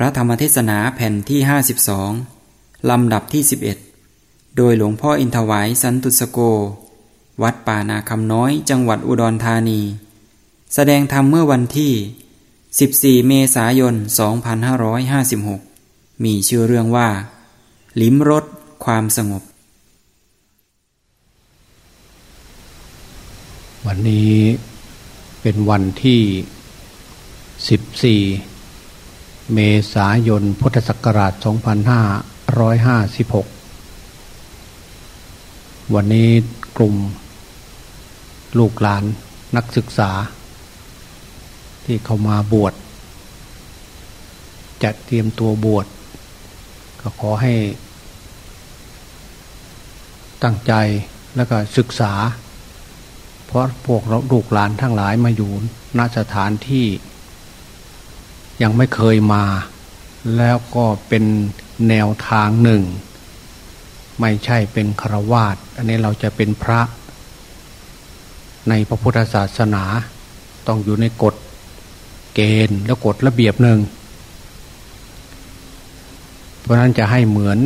พระธรรมเทศนาแผ่นที่ 52 ลำดับที่ 11 โดยหลวงพ่ออินทวายสันตุสโก วัดป่านาคำน้อยจังหวัดอุดรธานี แสดงธรรมเมื่อวันที่ 14 เมษายน 2556 มีชื่อเรื่องว่า ลิ้มรสความสงบ วันนี้เป็นวันที่ 14 เมษายนพุทธศักราช 2556 วันนี้กลุ่ม ลูกหลานนักศึกษา ที่เข้ามาบวชจะเตรียมตัวบวชก็ขอให้ ตั้งใจแล้วก็ศึกษา เพราะพวกเราลูกหลานทั้งหลายมาอยู่ณสถานที่ ยังไม่เคยมา แล้วก็เป็นแนวทางหนึ่ง ไม่ใช่เป็นครวาตอันนี้เราจะเป็นพระ ในพระพุทธศาสนา ต้องอยู่ในกฎเกณฑ์และกฎระเบียบหนึ่ง เพราะนั้นจะให้เหมือน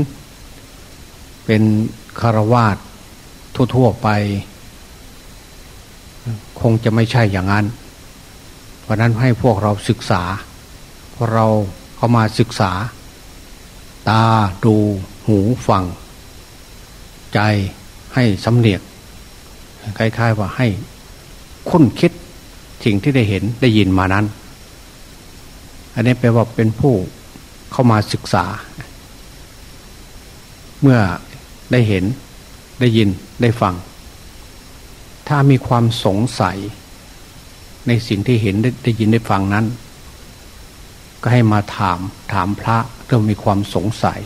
เป็นคารวาสทั่วๆไป คงจะไม่ใช่อย่างนั้น เพราะนั้นให้พวกเราศึกษา เราเข้ามาศึกษา ตาดูหูฟัง ใจให้สำเนียกคล้าย ๆ ว่าให้คุ้นคิดสิ่งที่ได้เห็นได้ยินมานั้น อันนี้แปลว่าเป็นผู้เข้ามาศึกษา เมื่อได้เห็นได้ยินได้ฟัง ถ้ามีความสงสัย ในสิ่งที่เห็นได้ได้ยินได้ฟังนั้น ก็ให้มาถามถามพระเรื่องมีความสงสัย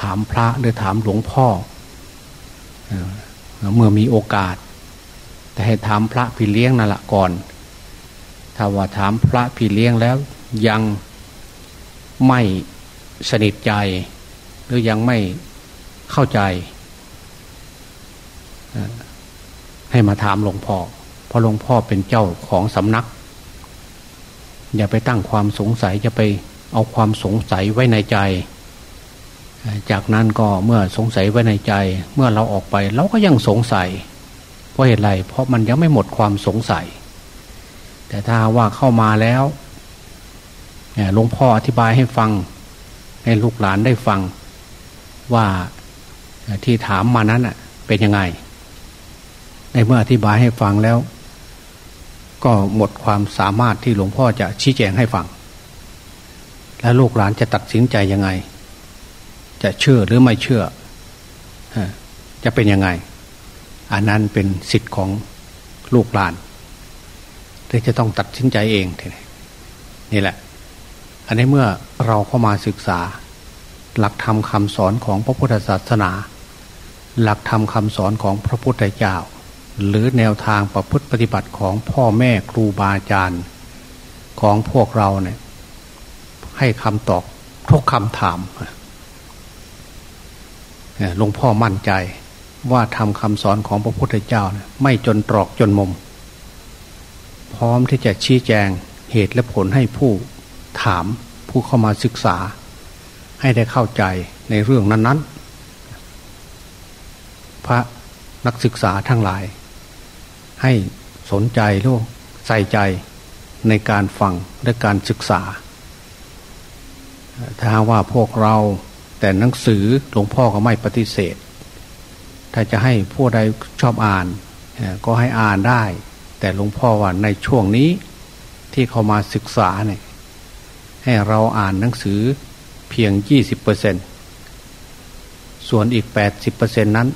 ถามพระหรือถามหลวงพ่อเมื่อมีโอกาส แต่ให้ถามพระพี่เลี้ยงนั่นแหละก่อน ถ้าว่าถามพระพี่เลี้ยงแล้ว ยังไม่สนิทใจ หรือยังไม่เข้าใจ ให้มาถามหลวงพ่อเพราะหลวงพ่อเป็นเจ้าของสำนัก อย่าไปตั้งความสงสัยจะไปเอาความสงสัยไว้ในใจ จากนั้นก็เมื่อสงสัยไว้ในใจ เมื่อเราออกไปเราก็ยังสงสัย เพราะเหตุไรเพราะมันยังไม่หมดความสงสัย แต่ถ้าว่าเข้ามาแล้วหลวงพ่ออธิบายให้ฟัง ให้ลูกหลานได้ฟังว่าที่ถามมานั้นเป็นยังไง ในเมื่ออธิบายให้ฟังแล้ว ก็หมดความสามารถที่หลวงพ่อจะชี้แจงให้ฟัง และลูกหลานจะตัดสินใจยังไง จะเชื่อหรือไม่เชื่อ จะเป็นยังไง อันนั้นเป็นสิทธิ์ของลูกหลานที่จะต้องตัดสินใจเองนี่แหละ อันนี้เมื่อเราเข้ามาศึกษา หลักธรรมคำสอนของพระพุทธศาสนา หลักธรรมคำสอนของพระพุทธเจ้า หรือแนวทางประพฤติปฏิบัติของพ่อแม่ครูบาอาจารย์ ของพวกเราเนี่ย ให้คำตอบทุกคำถามหลวงพ่อมั่นใจว่าทำคำสอนของพระพุทธเจ้าเนี่ยไม่จนตรอกจนมุม พร้อมที่จะชี้แจงเหตุและผลให้ผู้ถามผู้เข้ามาศึกษา ให้ได้เข้าใจในเรื่องนั้น ๆ พระนักศึกษาทั้งหลาย ให้สนใจหรือใส่ใจในการฟังและการศึกษา ถ้าว่าพวกเราแต่หนังสือหลวงพ่อก็ไม่ปฏิเสธ ถ้าจะให้ผู้ใดชอบอ่าน ก็ให้อ่านได้ แต่หลวงพ่อว่าในช่วงนี้ที่เขามาศึกษาเนี่ยให้เราอ่านหนังสือเพียงยี่สิบเปอร์เซ็นส่วนอีกแปดสิบเปอร์เซ็นนั้น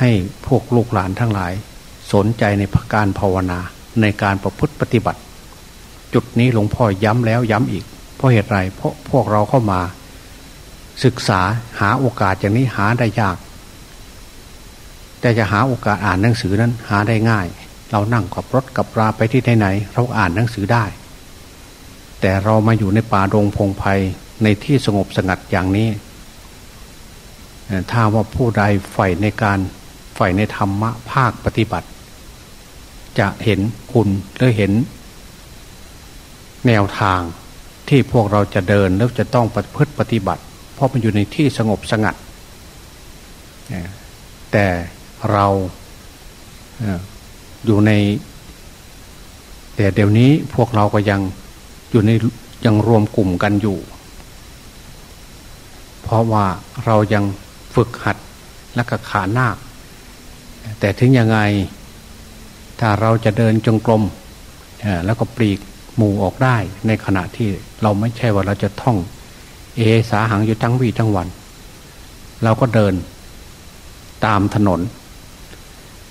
ให้พวกลูกหลานทั้งหลาย สนใจในการภาวนาในการประพฤติปฏิบัติ จุดนี้หลวงพ่อย้ำแล้วย้ำอีก เพราะเหตุไรเพราะพวกเราเข้ามา ศึกษาหาโอกาสอย่างนี้หาได้ยาก แต่จะหาโอกาสอ่านหนังสือนั้นหาได้ง่าย เรานั่งขับรถกับราไปที่ไหนๆเราอ่านหนังสือได้ แต่เรามาอยู่ในป่าดงพงไพในที่สงบสงัดอย่างนี้ถ้าว่าผู้ใดใฝ่ในการใฝ่ในธรรมะภาคปฏิบัติ จะเห็นคุณหรือเห็น แนวทางที่พวกเราจะเดินแล้วจะต้องปฏิพฤติปฏิบัติ เพราะมันอยู่ในที่สงบสงัด แต่เราอยู่ใน แต่เดี๋ยวนี้พวกเราก็ยังอยู่ในยังรวมกลุ่มกันอยู่ เพราะว่าเรายังฝึกหัดและก็ขาน้าแต่ถึงยังไง ถ้าเราจะเดินจงกรมแล้วก็ปลีกหมู่ออกได้ ในขณะที่เราไม่ใช่ว่าเราจะท่อง เอสาหังอยู่ทั้งวีทั้งวัน เราก็เดินตามถนน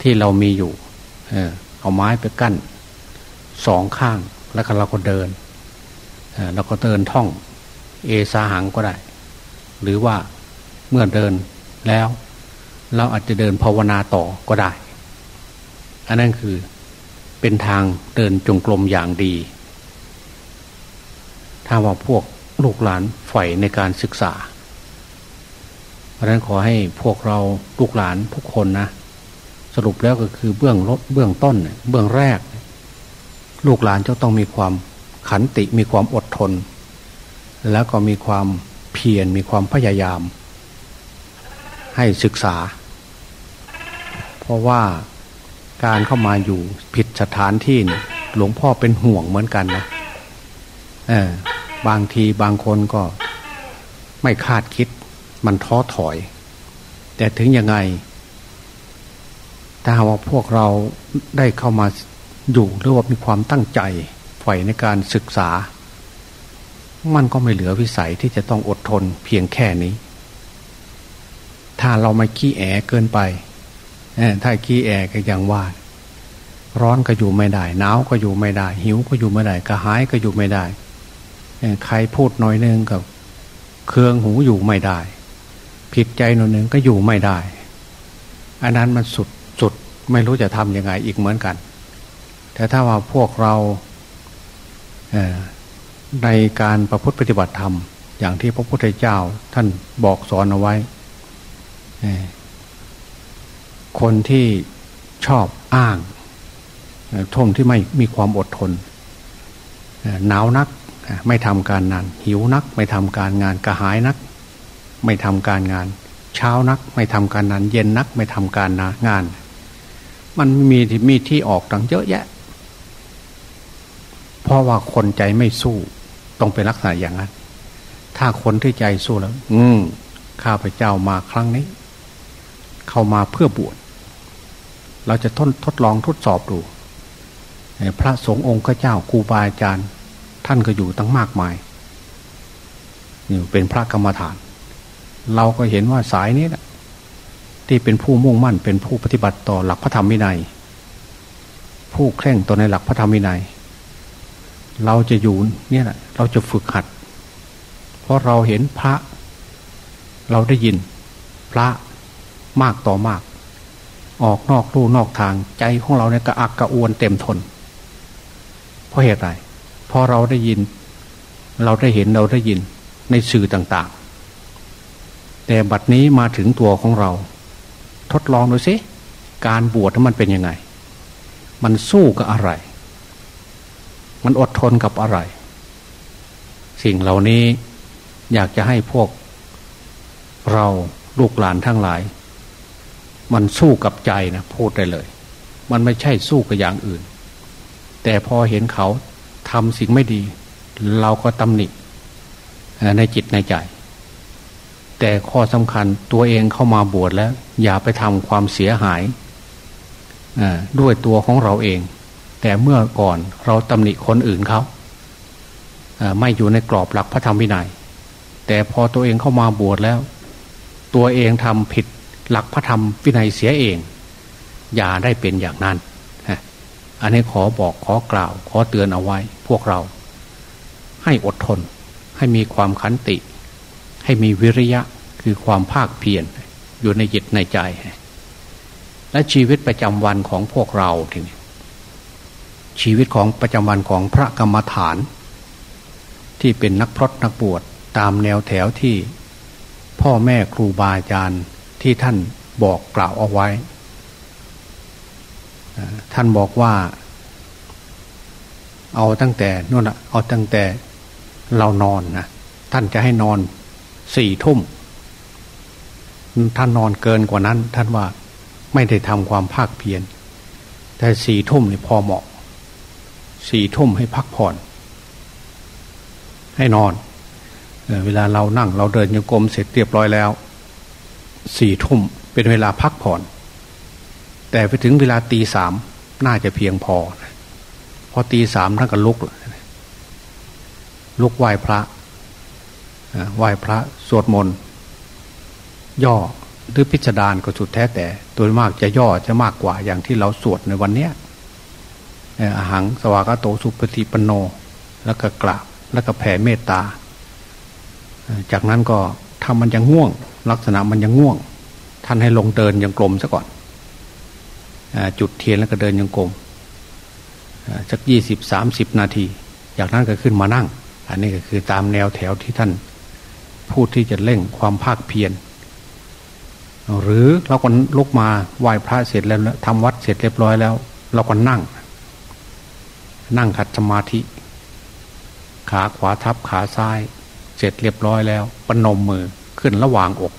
ที่เรามีอยู่ เอาไม้ไปกั้นสองข้างแล้วก็เราก็เดินเราก็เดินท่อง เอสาหังก็ได้ หรือว่าเมื่อเดินแล้ว เราอาจจะเดินภาวนาต่อก็ได้ อันนั้นคือเป็นทางเดินจงกรมอย่างดี ถ้าว่าพวกลูกหลานใฝ่ในการศึกษา เพราะนั้นขอให้พวกเราลูกหลานทุกคนนะ สรุปแล้วก็คือเบื้องลดเบื้องต้น เบื้องแรก ลูกหลานจะต้องมีความขันติมีความอดทน แล้วก็มีความเพียรมีความพยายาม ให้ศึกษา เพราะว่า การเข้ามาอยู่ผิดสถานที่เนี่ยหลวงพ่อเป็นห่วงเหมือนกันนะเออบางทีบางคนก็ไม่คาดคิดมันท้อถอย แต่ถึงยังไง ถ้าว่าพวกเราได้เข้ามาอยู่หรือว่ามีความตั้งใจใฝ่ในการศึกษา มันก็ไม่เหลือวิสัยที่จะต้องอดทนเพียงแค่นี้ ถ้าเราไม่ขี้แอเกินไป ถ้าขี้แอก็ยังว่า ร้อนก็อยู่ไม่ได้ หนาวก็อยู่ไม่ได้ หิวก็อยู่ไม่ได้กระหายก็อยู่ไม่ได้ใครพูดน้อยนึงกับเครืองหูอยู่ไม่ได้ ผิดใจหน่อยนึงก็อยู่ไม่ได้ อันนั้นมันสุดสุดไม่รู้จะทำยังไงอีกเหมือนกัน แต่ถ้าว่าพวกเราในการประพฤติปฏิบัติธรรม อย่างที่พระพุทธเจ้าท่านบอกสอนเอาไว้ คนที่ชอบอ้างท่มที่ไม่มีความอดทนหนาวนักไม่ทำการงาน หิวนัก ไม่ทำการงานกระหายนัก ไม่ทำการงาน เช้านัก ไม่ทำการงาน เย็นนัก ไม่ทำการงาน มันมีมีที่ออกต่างเยอะแยะ เพราะว่าคนใจไม่สู้ต้องเป็นลักษณะอย่างนั้น ถ้าคนที่ใจสู้แล้ว อืมข้าพเจ้ามาครั้งนี้ เข้ามาเพื่อบวช เราจะทดทดลองทดสอบดู พระสงฆ์องค์เจ้าครูบาอาจารย์ ท่านก็อยู่ตั้งมากมายนี่เป็นพระกรรมฐาน เราก็เห็นว่าสายนี้แหละที่เป็นผู้มุ่งมั่นเป็นผู้ปฏิบัติต่อหลักพระธรรมวินัย ผู้เคร่งต่อในหลักพระธรรมวินัย เราจะอยู่เนี่ยแหละเราจะฝึกหัด เพราะเราเห็นพระ เราได้ยินพระมากต่อมาก ออกนอกลู่นอกทางใจของเราเนี่ยกระอักกระอวนเต็มทน เพราะเหตุไรพอเราได้ยิน เราได้เห็นเราได้ยินในสื่อต่าง ๆ แต่บัดนี้มาถึงตัวของเรา ทดลองดูสิการบวชมันเป็นยังไง มันสู้กับอะไร มันอดทนกับอะไร สิ่งเหล่านี้อยากจะให้พวก เราลูกหลานทั้งหลาย มันสู้กับใจนะพูดได้เลย มันไม่ใช่สู้กับอย่างอื่น แต่พอเห็นเขาทำสิ่งไม่ดี เราก็ตำหนิในจิตในใจ แต่ข้อสำคัญตัวเองเข้ามาบวชแล้ว อย่าไปทำความเสียหายด้วยตัวของเราเอง แต่เมื่อก่อนเราตำหนิคนอื่นเขาไม่อยู่ในกรอบหลักพระธรรมวินัย แต่พอตัวเองเข้ามาบวชแล้ว ตัวเองทำผิด หลักพระธรรมวินัยเสียเอง อย่าได้เป็นอย่างนั้นอันนี้ขอบอกขอกล่าว ขอเตือนเอาไว้ พวกเรา ให้อดทน ให้มีความขันติ ให้มีวิริยะคือความภาคเพียรอยู่ในจิตในใจ และชีวิตประจำวันของพวกเราทีนี้ชีวิตของประจำวันของพระกรรมฐาน ที่เป็นนักพรตนักบวชตามแนวแถวที่ พ่อแม่ครูบาอาจารย์ ที่ท่านบอกกล่าวเอาไว้ ท่านบอกว่า เอาตั้งแต่นู่นเอาตั้งแต่เรานอนนะท่านจะให้นอนสี่ทุ่มท่านนอนเกินกว่านั้น ท่านว่าไม่ได้ทำความภาคเพียรแต่สี่ทุ่มนี่พอเหมาะสี่ทุ่มให้พักผ่อน ให้นอนเวลาเรานั่งเราเดินโยกมเสร็จเรียบร้อยแล้ว สี่ทุ่มเป็นเวลาพักผ่อน แต่ไปถึงเวลาตีสามน่าจะเพียงพอ พอตีสามท่านก็ลุก ลุกไหว้พระไหว้พระสวดมนต์ย่อหรือพิจารณาก็สุดแท้แต่โดยมากจะย่อจะมากกว่าอย่างที่เราสวดในวันเนี้ยอาหังสวากาโตสุปฏิปโน แล้วก็กราบแล้วก็แผ่เมตตา จากนั้นก็ถ้ามันยังง่วง ลักษณะมันยังง่วง ท่านให้ลงเดินยังกลมซะก่อนจุดเทียนแล้วก็เดินยังกลมสักยี่สิบสามสิบนาที จากนั้นก็ขึ้นมานั่ง อันนี้ก็คือตามแนวแถวที่ท่านพูดที่จะเร่งความภาคเพียรหรือเราก็ลุกมาไหว้พระเสร็จแล้วทำวัดเสร็จเรียบร้อยแล้ว เราก็นั่ง นั่งขัดสมาธิ ขาขวาทับขาซ้าย เสร็จเรียบร้อยแล้วปนมมือ ขึ้นระหว่างอก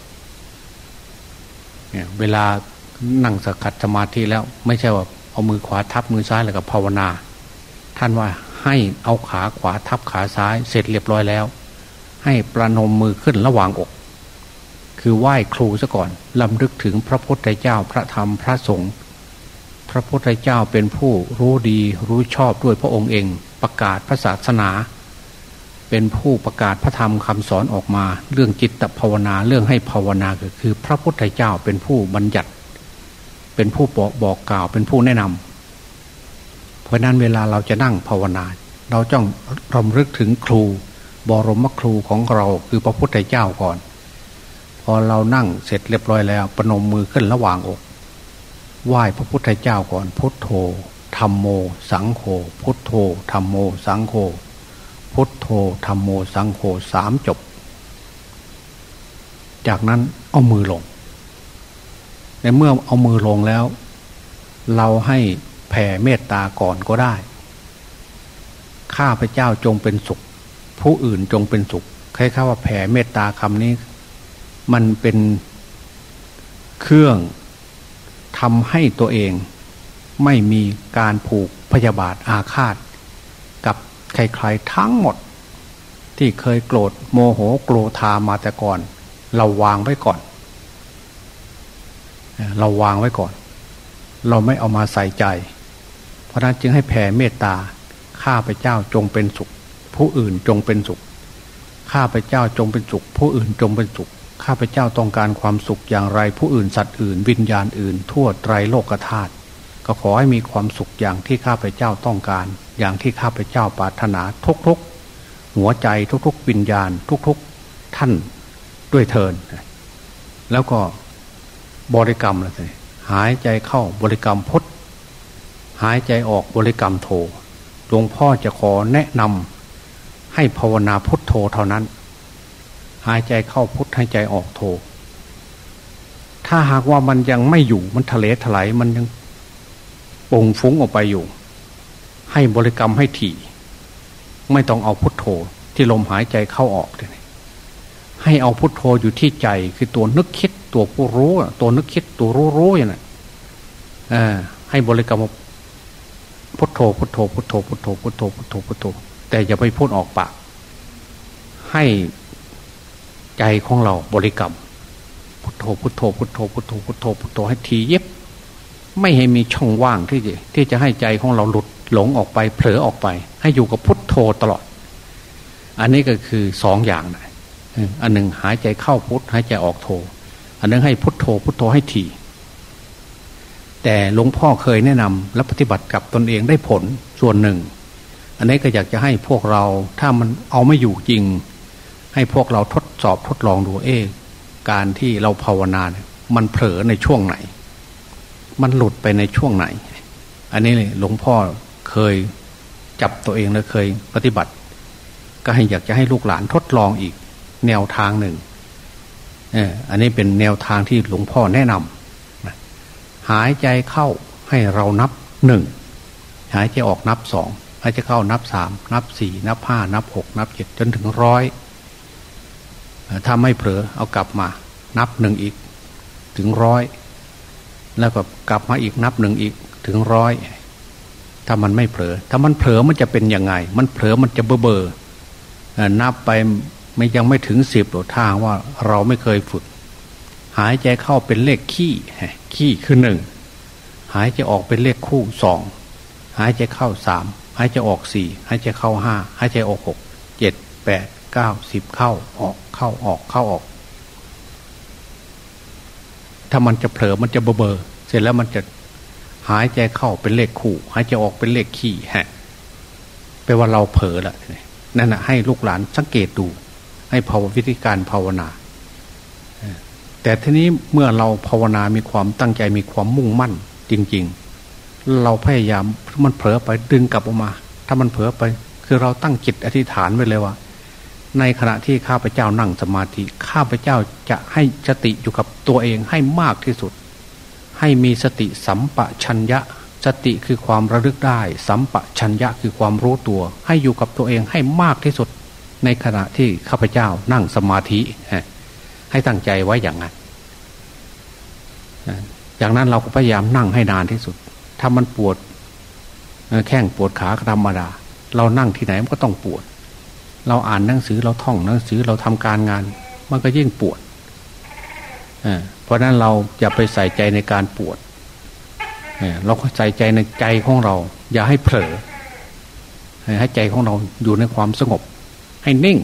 เนี่ยเวลานั่งสกัดสมาธิแล้ว ไม่ใช่ว่าเอามือขวาทับมือซ้ายแล้วก็ภาวนา ท่านว่าให้เอาขาขวาทับขาซ้ายเสร็จเรียบร้อยแล้ว ให้ประนมมือขึ้นระหว่างอก คือไหว้ครูซะก่อนลำลึกถึงพระพุทธเจ้าพระธรรมพระสงฆ์พระพุทธเจ้าเป็นผู้รู้ดีรู้ชอบด้วยพระองค์เองประกาศพระศาสนา เป็นผู้ประกาศพระธรรมคำสอนออกมา เรื่องจิตภาวนาเรื่องให้ภาวนาก็คือ พระพุทธเจ้าเป็นผู้บัญญัติ เป็นผู้บอกบอกกล่าวเป็นผู้แนะนำเพราะนั้นเวลาเราจะนั่งภาวนา เราจ้องรำลึกถึงครู บรมครูของเราคือพระพุทธเจ้าก่อน พอเรานั่งเสร็จเรียบร้อยแล้วปนมมือขึ้นระหว่างอกไหว้พระพุทธเจ้าก่อนพุทโธธรรมโม สังโฆพุทโธธรรมโม สังโฆ พุทโธธรรมโมสังโฆสามจบ จากนั้นเอามือลง ในเมื่อเอามือลงแล้ว เราให้แผ่เมตตาก่อนก็ได้ ข้าพเจ้าจงเป็นสุข ผู้อื่นจงเป็นสุขใครข้าว่าแผ่เมตตาคำนี้ มันเป็นเครื่องทำให้ตัวเอง ไม่มีการผูกพยาบาทอาฆาต ใครๆทั้งหมด ที่เคยโกรธโมโหโกรธามาแต่ก่อน เราวางไว้ก่อน เราวางไว้ก่อน เราไม่เอามาใส่ใจ เพราะนั้นจึงให้แผ่เมตตาข้าพเจ้าจงเป็นสุข ผู้อื่นจงเป็นสุขข้าพเจ้าจงเป็นสุข ผู้อื่นจงเป็นสุขข้าพเจ้าต้องการความสุขอย่างไร ผู้อื่นสัตว์อื่น วิญญาณอื่น ทั่วไตรโลกธาตุ ก็ขอให้มีความสุขอย่างที่ข้าพเจ้าต้องการ อย่างที่ข้าพเจ้าปรารถนาทุกๆ หัวใจทุกๆ วิญญาณ ทุกๆ ท่านด้วยเทิน แล้วก็บริกรรมเลย หายใจเข้าบริกรรมพุทหายใจออกบริกรรมโทหลวงพ่อจะขอแนะนำให้ภาวนาพุทโธเท่านั้น หายใจเข้าพุทหายใจออกโทถ้าหากว่ามันยังไม่อยู่มันทะเลถลายมันยัง งฟุ้งออกไปอยู่ ให้บริกรรมให้ถี่ ไม่ต้องเอาพุทโธที่ลมหายใจเข้าออกเลยให้เอาพุทโธอยู่ที่ใจคือตัวนึกคิดตัวผู้รู้ตัวนึกคิดตัวรู้รู้อย่างนั้นให้บริกรรมพุทโธพุทโธพุทโธพุทโธพุทโธพุทโธพุทโธ แต่อย่าไปพูดออกปาก ให้ใจของเราบริกรรมพุทโธพุทโธพุทโธพุทโธพุทโธพุทโธให้ทีเย็บ ไม่ให้มีช่องว่างที่จะที่จะให้ใจของเราหลุดหลงออกไป เผลอออกไป ให้อยู่กับพุทโธตลอด อันนี้ก็คือสองอย่างนะอันหนึ่งหายใจเข้าพุทหายใจออกโธอันนึงให้พุทโธพุทโธให้ทีแต่หลวงพ่อเคยแนะนำและปฏิบัติกับตนเองได้ผลส่วนหนึ่ง อันนี้ก็อยากจะให้พวกเราถ้ามันเอาไม่อยู่จริง ให้พวกเราทดสอบทดลองดูเอ๊การที่เราภาวนาเนี่ยมันเผลอในช่วงไหน มันหลุดไปในช่วงไหน อันนี้หลวงพ่อเคยจับตัวเองและเคยปฏิบัติ ก็ให้อยากจะให้ลูกหลานทดลองอีกแนวทางหนึ่งเอออันนี้เป็นแนวทางที่หลวงพ่อแนะนำหายใจเข้าให้เรานับหนึ่งหายใจออกนับสองหายใจเข้านับสามนับสี่นับห้านับหกนับเจ็ดจนถึงร้อยถ้าไม่เผลอเอากลับมา นับหนึ่งอีก ถึงร้อย แล้วก็กลับมาอีกนับหนึ่งอีกถึงร้อยถ้ามันไม่เผลอ ถ้ามันเผลอมันจะเป็นยังไง มันเผลอมันจะเบอเบอนับไปไม่ยังไม่ถึงสิบหรอกทางว่าเราไม่เคยฝึก หายใจเข้าเป็นเลขขี้ขี้คือหนึ่งหายใจออกเป็นเลขคู่สองหายใจเข้าสามหายใจออกสี่หายใจเข้าห้าหายใจออกหกเจ็ดแปดเก้าสิบเข้าออกเข้าออกเข้าออก ถ้ามันจะเผลอมันจะเบอเบอเสร็จแล้วมันจะหายใจเข้าเป็นเลขคู่ หายใจออกเป็นเลขขี้ฮะแปลว่าเราเผลอละนั่นนะให้ลูกหลานสังเกตดู ให้ภาววิธีการภาวนา แต่ทีนี้เมื่อเราภาวนามีความตั้งใจมีความมุ่งมั่น จริง ๆ เราพยายามมันเผลอไปดึงกลับออกมา ถ้ามันเผลอไป คือเราตั้งจิตอธิษฐานไว้เลยว่า ในขณะที่ข้าพเจ้านั่งสมาธิข้าพเจ้าจะให้สติอยู่กับตัวเองให้มากที่สุด ให้มีสติสัมปชัญญะ สติคือความระลึกได้ สัมปชัญญะคือความรู้ตัว ให้อยู่กับตัวเองให้มากที่สุด ในขณะที่ข้าพเจ้านั่งสมาธิให้ตั้งใจไว้อย่างนั้นจากนั้นเราก็พยายามนั่งให้นานที่สุด ถ้ามันปวดแข้งปวดขาธรรมดา เรานั่งที่ไหนมันก็ต้องปวด เราอ่านหนังสือเราท่องหนังสือเราทำการงาน มันก็ยิ่งปวดเพราะนั้นเราอย่าไปใส่ใจในการปวดเราใส่ใจในใจของเรา อย่าให้เผลอให้ใจของเราอยู่ในความสงบ ให้นิ่ง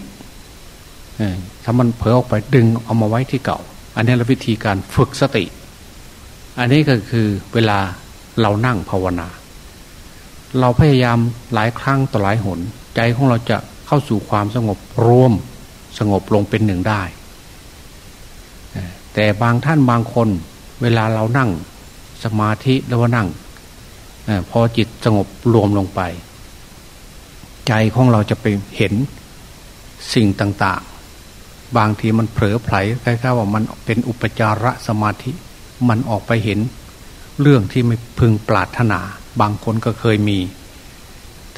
ถ้ามันเผลอออกไปดึงเอามาไว้ที่เก่า อันนี้เราวิธีการฝึกสติ อันนี้ก็คือเวลาเรานั่งภาวนา เราพยายามหลายครั้งต่อหลายหน ใจของเราจะ เข้าสู่ความสงบรวมสงบลงเป็นหนึ่งได้ แต่บางท่านบางคนเวลาเรานั่งสมาธิแล้วว่านั่งพอจิตสงบรวมลงไป ใจของเราจะไปเห็นสิ่งต่าง ๆ บางทีมันเผลอไผลคล้ายๆว่ามันเป็นอุปจาระสมาธิ มันออกไปเห็น เรื่องที่ไม่พึงปรารถนา บางคนก็เคยมี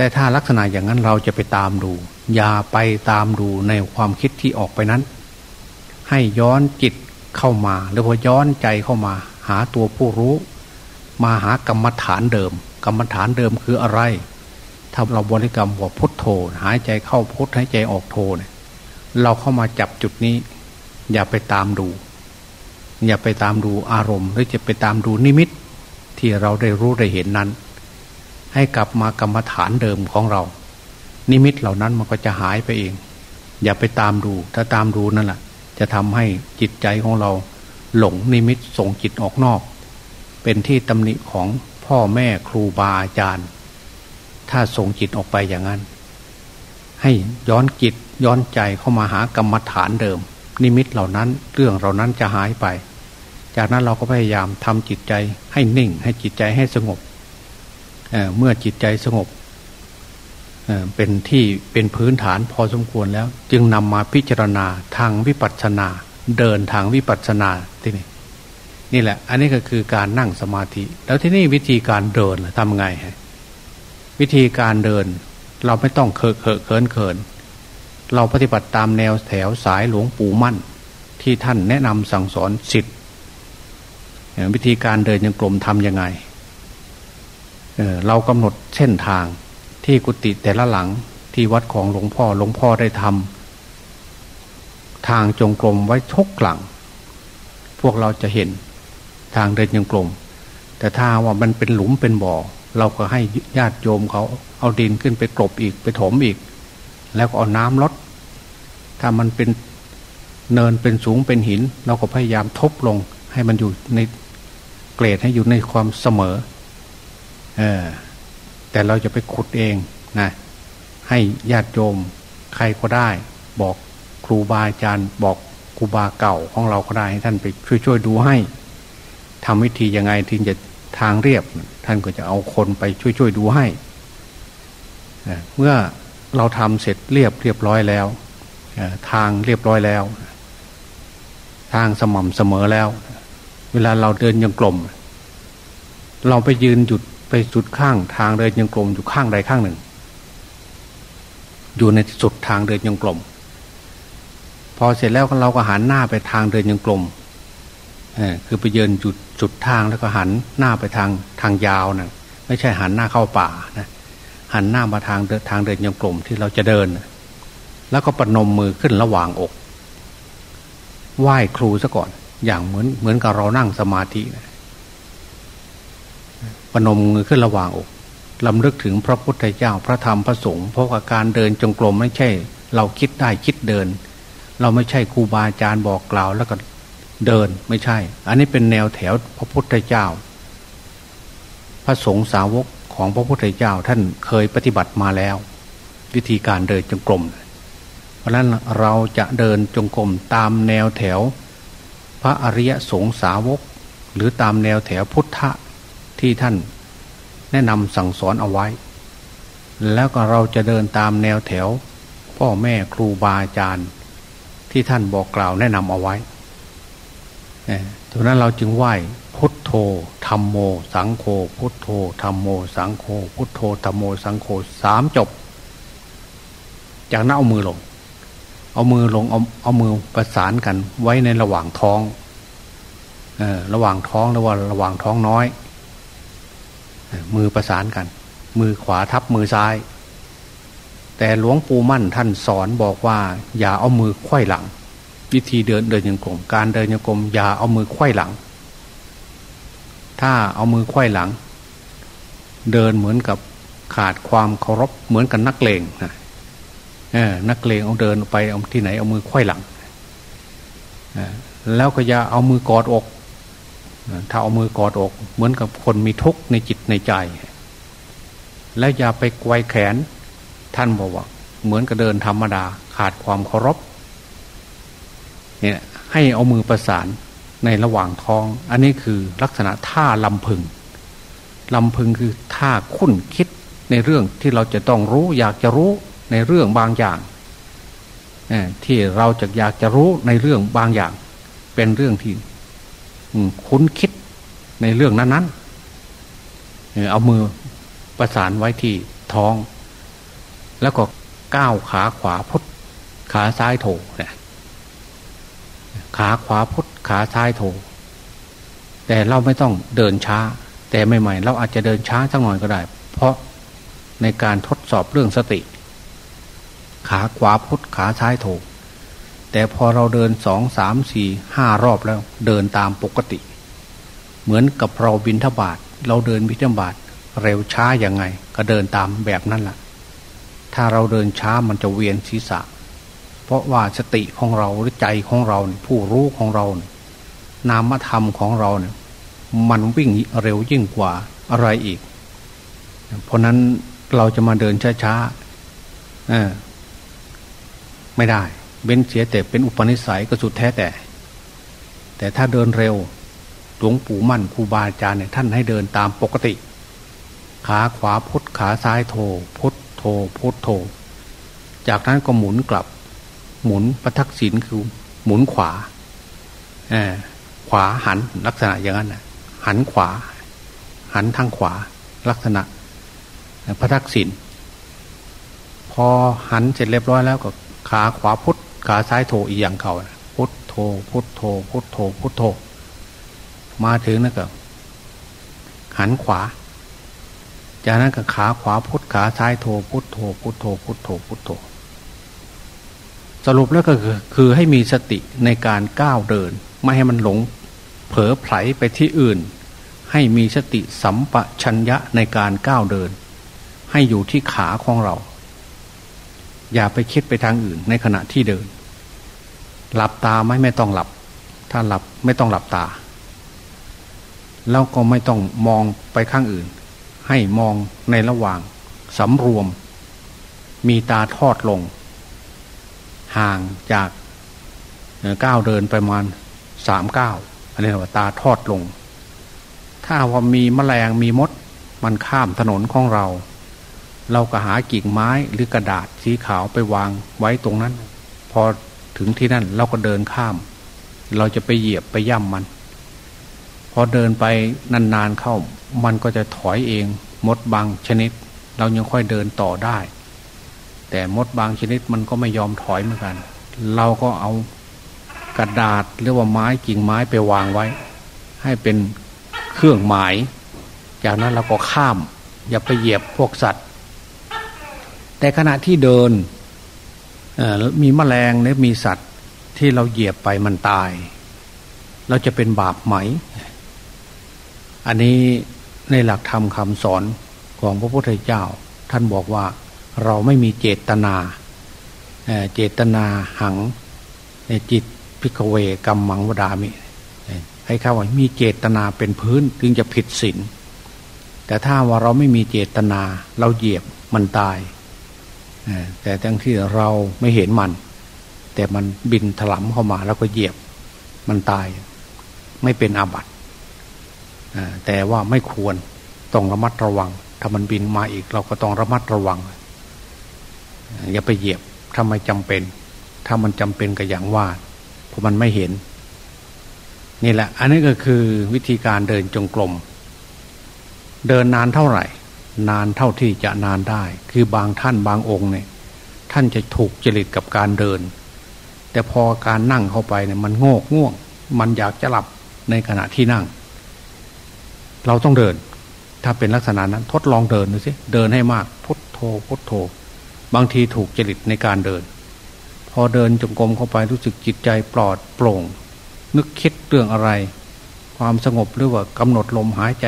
แต่ถ้าลักษณะอย่างนั้นเราจะไปตามดู อย่าไปตามดูในความคิดที่ออกไปนั้น ให้ย้อนจิตเข้ามา หรือว่าย้อนใจเข้ามา หาตัวผู้รู้ มาหากรรมฐานเดิม กรรมฐานเดิมคืออะไรถ้าเราบริกรรมว่าพุทโธ หายใจเข้าพุทหายใจออกโธเนี่ยเราเข้ามาจับจุดนี้ อย่าไปตามดู อย่าไปตามดูอารมณ์ หรือจะไปตามดูนิมิต ที่เราได้รู้ได้เห็นนั้น ให้กลับมากรรมฐานเดิมของเรา นิมิตเหล่านั้นมันก็จะหายไปเอง อย่าไปตามดู ถ้าตามดูนั่นแหละจะทำให้จิตใจของเรา หลงนิมิตส่งจิตออกนอก เป็นที่ตำหนิของพ่อแม่ครูบาอาจารย์ ถ้าส่งจิตออกไปอย่างนั้น ให้ย้อนจิตย้อนใจเข้ามาหากรรมฐานเดิม นิมิตเหล่านั้นเรื่องเหล่านั้นจะหายไป จากนั้นเราก็พยายามทำจิตใจให้นิ่ง ให้จิตใจให้สงบ เเมื่อจิตใจสงบเป็นที่เป็นพื้นฐานพอสมควรแล้ว จึงนำมาพิจารณาทางวิปัสสนา เดินทางวิปัสสนาที่นี่นี่แหละ อันนี้ก็คือการนั่งสมาธิ แล้วที่นี่วิธีการเดินทำไงฮะวิธีการเดินเราไม่ต้องเคอะเคอะเขินเขิน เราปฏิบัติตามแนวแถวสายหลวงปู่มั่น ที่ท่านแนะนำสั่งสอนสิทธิ์วิธีการเดินยังกลมทำยังไง เเรากำหนดเส้นทางที่กุฏิแต่ละหลังที่วัดของหลวงพ่อหลวงพ่อได้ทำทางจงกรมไว้ทุกหลัง พวกเราจะเห็นทางเดินจงกรมแต่ถ้าว่ามันเป็นหลุมเป็นบ่อ เราก็ให้ญาติโยมเขาเอาดินขึ้นไปกลบอีกไปถมอีก แล้วก็เอาน้ำลด ถ้ามันเป็นเนินเป็นสูงเป็นหิน เราก็พยายามทบลงให้มันอยู่ในเกรดให้อยู่ในความเสมอ เออแต่เราจะไปขุดเองนะให้ญาติโยมใครก็ได้ บอกครูบาอาจารย์ บอกครูบาเก่าของเราก็ได้ให้ท่านไปช่วยๆดูให้ทำวิธียังไงถึงจะทางเรียบ ท่านก็จะเอาคนไปช่วยๆดูให้เมื่อเราทำเสร็จเรียบเรียบร้อยแล้วทางเรียบร้อยแล้ว ทางสม่ำเสมอแล้ว เวลาเราเดินยังกลม เราไปยืนหยุด ไปสุดข้างทางเดินยังกลมอยู่ข้างใดข้างหนึ่ง อยู่ในสุดทางเดินยังกลม พอเสร็จแล้วเราก็หันหน้าไปทางเดินยังกลมคือไปเยืนจุดจุดทางแล้วก็หันหน้าไปทางทางยาวนะไม่ใช่หันหน้าเข้าป่านะหันหน้ามาทางเดินทางเดินยังกลมที่เราจะเดิน แล้วก็ปนมมือขึ้นระหว่างอก ไหว้ครูซะก่อน อย่างเหมือนเหมือนกับเรานั่งสมาธินะ ปนมมือขึ้นระหว่างอกลำลึกถึงพระพุทธเจ้าพระธรรมพระสงฆ์เพราะาการเดินจงกรมไม่ใช่ เราคิดได้คิดเดิน เราไม่ใช่ครูบาอาจารย์บอกกล่าวแล้วก็เดินไม่ใช่ อันนี้เป็นแนวแถวพระพุทธเจ้า พระสงฆ์สาวกของพระพุทธเจ้าท่านเคยปฏิบัติมาแล้ว วิธีการเดินจงกรม เพราะนั้นเราจะเดินจงกรมตามแนวแถว พระอริยสงสาวก หรือตามแนวแถวพุทธ ที่ท่านแนะนำสั่งสอนเอาไว้ แล้วก็เราจะเดินตามแนวแถว พ่อแม่ครูบาอาจารย์ ที่ท่านบอกกล่าวแนะนำเอาไว้ดังนั้นเราจึงไหว้พุทโธธรรมโม สังโฆพุทโธธรรมโม สังโฆพุทโธธรรมโม สังโฆสามจบ จากนั้นเอามือลง เอามือลงเอาเอามือประสานกันไว้ในระหว่างท้องเออระหว่างท้องหรือว่าระหว่างท้องน้อย มือประสานกัน มือขวาทับมือซ้าย แต่หลวงปู่มั่นท่านสอนบอกว่า อย่าเอามือไขว้หลัง วิธีเดินเดินยังกลมการเดินยังกลมอย่าเอามือไขว้หลัง ถ้าเอามือไขว้หลัง เดินเหมือนกับขาดความเคารพเหมือนกับนักเลงนะนักเลงเอาเดินไปเอาที่ไหนเอามือไขว้หลังแล้วก็อย่าเอามือกอดอก ถ้าเอามือกอดอก เหมือนกับคนมีทุกข์ในจิตในใจ และอย่าไปไกวแขน ท่านบอกว่า เหมือนกับเดินธรรมดาขาดความเคารพเนี่ยให้เอามือประสานในระหว่างท้อง อันนี้คือลักษณะท่าลำพึงลำพึงคือท่าคุ้นคิดในเรื่องที่เราจะต้องรู้ อยากจะรู้ในเรื่องบางอย่างที่เราจะอยากจะรู้ในเรื่องบางอย่าง เป็นเรื่องที่ คุ้นคิดในเรื่องนั้นๆเอามือประสานไว้ที่ท้อง แล้วก็ก้าวขาขวาพุทขาซ้ายโถเนี่ยขาขวาพุทขาซ้ายโถ แต่เราไม่ต้องเดินช้า แต่ใหม่ๆเราอาจจะเดินช้าสักหน่อยก็ได้ เพราะในการทดสอบเรื่องสติ ขาขวาพุทขาซ้ายโถ แต่พอเราเดินสองสามสี่ห้ารอบแล้ว เดินตามปกติ เหมือนกับเราบินทบาทเราเดินบินทบาทเร็วช้าอย่างไง ก็เดินตามแบบนั้นแหละถ้าเราเดินช้ามันจะเวียนศีรษะ เพราะว่าสติของเราหรือใจของเราผู้รู้ของเรา นามธรรมของเราเนี่ยมันวิ่งเร็วยิ่งกว่าอะไรอีก เพราะนั้นเราจะมาเดินช้าๆไม่ได้ เบ้นเสียแต่เป็นอุปนิสัยก็สุดแท้แต่ แต่ถ้าเดินเร็วหลวงปู่มั่นครูบาอาจารย์เนี่ยท่านให้เดินตามปกติ ขาขวาพุทขาซ้ายโถพุทโถพุทโถจากนั้นก็หมุนกลับ หมุนประทักษิณคือหมุนขวาอขวาหันลักษณะอย่างนั้นหันขวา หันทางขวา ลักษณะพระทักษิณพอหันเสร็จเรียบร้อยแล้วก็ขาขวาพุท ขาซ้ายโถอีกอย่างเขาพุทโธพุทโธพุทโธพุทโธ มาถึงนั่นก็หันขวา จากนั้นก็ขาขวาพุทขาซ้ายโธพุทโธพุทโธพุทโธพุทโธ สรุปแล้วก็คือคือให้มีสติในการก้าวเดิน ไม่ให้มันหลง เผลอไผลไปที่อื่น ให้มีสติสัมปชัญญะในการก้าวเดิน ให้อยู่ที่ขาของเรา อย่าไปคิดไปทางอื่น ในขณะที่เดิน หลับตาไหมไม่ต้องหลับ ถ้าหลับไม่ต้องหลับตา แล้วก็ไม่ต้องมองไปข้างอื่น ให้มองในระหว่างสำรวม มีตาทอดลง ห่างจากก้าวเดินประมาณสามก้าวอันนี้ว่าตาทอดลง ถ้าว่ามีแมลงมีมด มันข้ามถนนของเรา เราก็หากิ่งไม้หรือกระดาษสีขาวไปวางไว้ตรงนั้น พอถึงที่นั่นเราก็เดินข้าม เราจะไปเหยียบไปย่ำมัน พอเดินไปนานๆเข้า มันก็จะถอยเองมดบางชนิด เรายังค่อยเดินต่อได้ แต่มดบางชนิดมันก็ไม่ยอมถอยเหมือนกัน เราก็เอากระดาษหรือว่าไม้กิ่งไม้ไปวางไว้ ให้เป็นเครื่องหมาย จากนั้นเราก็ข้าม อย่าไปเหยียบพวกสัตว์ แต่ขณะที่เดินมีแมลงหรือมีสัตว์ที่เราเหยียบไปมันตาย เราจะเป็นบาปไหม อันนี้ในหลักธรรมคำสอนของพระพุทธเจ้า ท่านบอกว่าเราไม่มีเจตนาเจตนาหังจิตพิกเวกรรมมังวดามิให้ข้าว่ามีเจตนาเป็นพื้นจึงจะผิดศีลแต่ถ้าว่าเราไม่มีเจตนาเราเหยียบมันตาย แต่ทั้งที่เราไม่เห็นมัน แต่มันบินถลำเข้ามาแล้วก็เหยียบมันตาย ไม่เป็นอาบัติแต่ว่าไม่ควรต้องระมัดระวัง ถ้ามันบินมาอีก เราก็ต้องระมัดระวัง อย่าไปเหยียบถ้าไม่จำเป็น ถ้ามันจำเป็นก็อย่างว่าเพราะมันไม่เห็น นี่แหละ อันนี้ก็คือวิธีการเดินจงกรมเดินนานเท่าไหร่ นานเท่าที่จะนานได้ คือบางท่านบางองค์เนี่ย ท่านจะถูกจริตกับการเดิน แต่พอการนั่งเข้าไปเนี่ยมันโงกง่วง มันอยากจะหลับในขณะที่นั่ง เราต้องเดิน ถ้าเป็นลักษณะนั้น ทดลองเดินดูสิเดินให้มากพุทโธพุทโธ บางทีถูกจริตในการเดิน พอเดินจงกรมเข้าไปรู้สึกจิตใจปลอดโปร่ง นึกคิดเรื่องอะไร ความสงบหรือว่ากำหนดลมหายใจ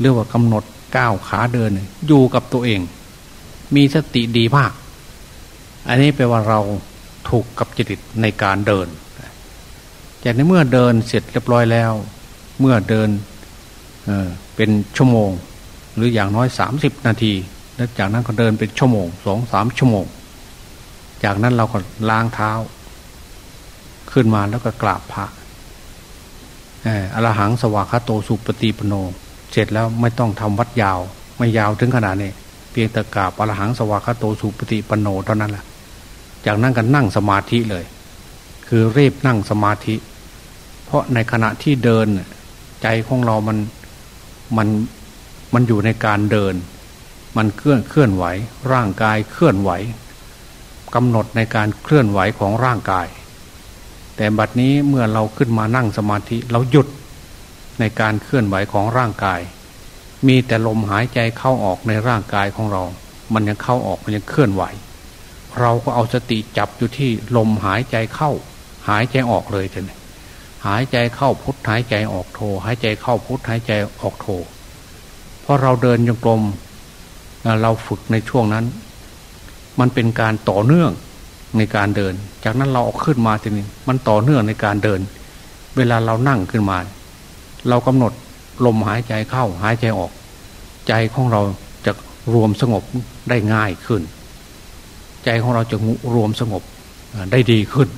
เรียกว่ากำหนด ก้าวขาเดินอยู่กับตัวเอง มีสติดีมาก อันนี้แปลว่าเราถูกกับจริตในการเดินจากในเมื่อเดินเสร็จเรียบร้อยแล้ว เมื่อเดินเเป็นชั่วโมง หรืออย่างน้อยสามสิบนาทีแล้วจากนั้นก็เดินเป็นชั่วโมงสองสามชั่วโมง จากนั้นเราก็ล้างเท้า ขึ้นมาแล้วก็กราบพระอรหังสวากาโตสุปฏิปโน เสร็จแล้วไม่ต้องทำวัดยาว ไม่ยาวถึงขนาดนี้เพียงต่กาบอรหังสวากาโตสุปฏิปโนเท่านั้นแหละจากนั้นก็นั่งสมาธิเลย คือเรีบนั่งสมาธิ เพราะในขณะที่เดินใจของเรามันมันมันอยู่ในการเดิน มันเคลื่อนเคลื่อนไหว ร่างกายเคลื่อนไหวกำหนดในการเคลื่อนไหวของร่างกาย แต่บัดนี้เมื่อเราขึ้นมานั่งสมาธิเราหยุด ในการเคลื่อนไหวของร่างกาย มีแต่ลมหายใจเข้าออกในร่างกายของเรา มันยังเข้าออกมันยังเคลื่อนไหว เราก็เอาสติจับอยู่ที่ลมหายใจเข้า หายใจออกเลยเถอะหายใจเข้าพุทหายใจออกโท หายใจเข้าพุทหายใจออกโทเพราะเราเดินจงกรมเราฝึกในช่วงนั้น มันเป็นการต่อเนื่องในการเดิน จากนั้นเราออกขึ้นมาทีนี้มันต่อเนื่องในการเดิน เวลาเรานั่งขึ้นมา เรากำหนดลมหายใจเข้าหายใจออก ใจของเราจะรวมสงบได้ง่ายขึ้น ใจของเราจะรวมสงบได้ดีขึ้น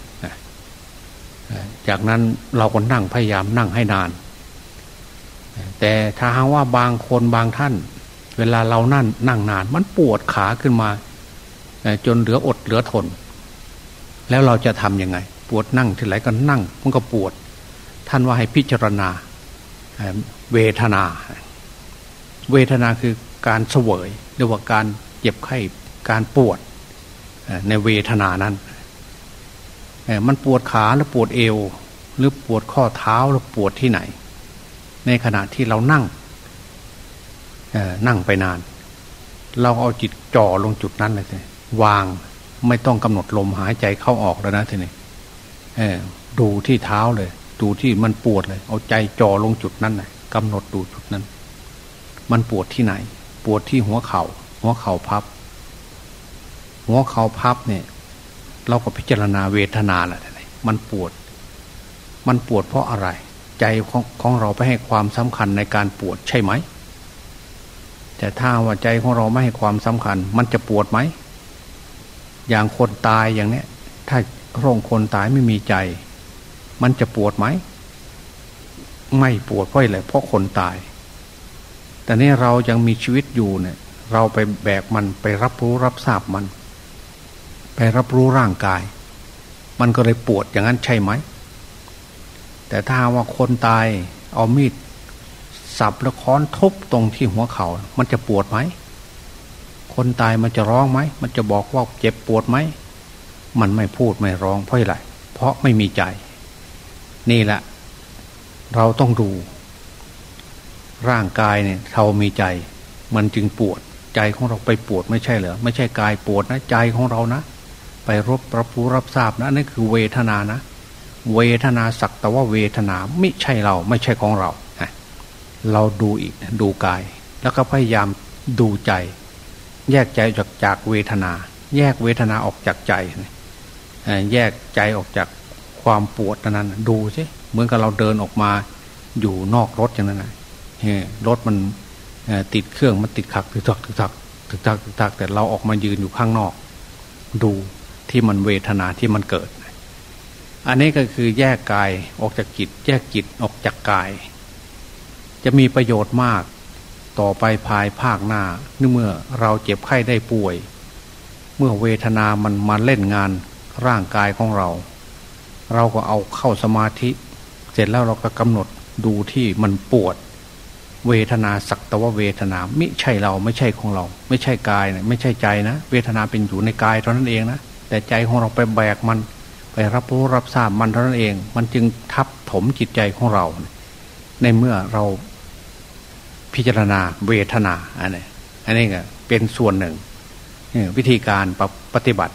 จากนั้นเราก็นั่งพยายามนั่งให้นาน แต่ถ้าหากว่าบางคนบางท่าน เวลาเรานั่นนั่งนาน มันปวดขาขึ้นมา จนเหลืออดเหลือทน แล้วเราจะทำยังไง ปวดนั่งที่ไหนก็นั่ง มันก็ปวด ท่านว่าให้พิจารณา เวทนา เวทนาคือการเสวยเรียกว่าการเจ็บไข้การปวดในเวทนานั้น มันปวดขาหรือปวดเอว หรือปวดข้อเท้าหรือปวดที่ไหน ในขณะที่เรานั่งนั่งไปนาน เราเอาจิตจ่อลงจุดนั้นเลยวางไม่ต้องกำหนดลมหายใจเข้าออกแล้วนะทีนี้ดูที่เท้าเลย ดูที่มันปวดเลย เอาใจจ่อลงจุดนั้นนะกำหนดดูจุดนั้น มันปวดที่ไหน ปวดที่หัวเขา่าหัวเข่าพับ หัวเข่าพับเนี่ย เราก็พิจารณาเวทนาแหละมันปวด มันปวดเพราะอะไร ใจของของเราไปให้ความสำคัญในการปวดใช่ไหม แต่ถ้าว่าใจของเราไม่ให้ความสำคัญ มันจะปวดไหม อย่างคนตายอย่างเนี้ย ถ้าโรงคนตายไม่มีใจ มันจะปวดไหม ไม่ปวดเพราะอะไรเพราะคนตาย แต่นี่เรายังมีชีวิตอยู่เนี่ย เราไปแบกมันไปรับรู้รับทราบมัน ไปรับรู้ร่างกาย มันก็เลยปวดอย่างนั้นใช่ไหม แต่ถ้าว่าคนตายเอามีดสับแล้วค้อนทุบตรงที่หัวเขา่ามันจะปวดไหมคคนตายมันจะร้องไหม มันจะบอกว่าเจ็บปวดไหม มันไม่พูดไม่ร้องเพราะอะไร เพราะไม่มีใจ นี่แหละ เราต้องดู ร่างกายเนี่ยเรามีใจ มันจึงปวด ใจของเราไปปวดไม่ใช่เหรอไม่ใช่กายปวดนะใจของเรานะ ไปรบรับรู้รับทราบนะนั่นคือเวทนานะ เวทนาสักแต่ว่าเวทนาไม่ใช่เราไม่ใช่ของเราเราดูอีกดูกาย แล้วก็พยายามดูใจ แยกใจจากจากเวทนา แยกเวทนาออกจากใจ แยกใจออกจาก ความปวดนั้นดูสิเหมือนกับเราเดินออกมาอยู่นอกรถอย่างนั้นนะรถมันติดเครื่องมันติดขักถึกทักถึกทักถึกทักถึกทักแต่เราออกมายืนอยู่ข้างนอก ดูที่มันเวทนาที่มันเกิด อันนี้ก็คือแยกกายออกจากจิต แยกจิตออกจากกาย จะมีประโยชน์มากต่อไปภายภาคหน้าเมื่อเราเจ็บไข้ได้ป่วย เมื่อเวทนามันมาเล่นงานร่างกายของเรา เราก็เอาเข้าสมาธิ เสร็จแล้วเราก็กำหนดดูที่มันปวด เวทนาสักตะว่าเวทนาไม่ใช่เราไม่ใช่ของเรา ไม่ใช่กายนะไม่ใช่ใจนะ เวทนาเป็นอยู่ในกายเท่านั้นเองนะแต่ใจของเราไปแบกมัน ไปรับรู้รับทราบมันเท่านั้นเอง มันจึงทับถมจิตใจของเรา ในเมื่อเราพิจารณาเวทนาอันนี้อันนี้ก็เป็นส่วนหนึ่งวิธีการปฏิบัติ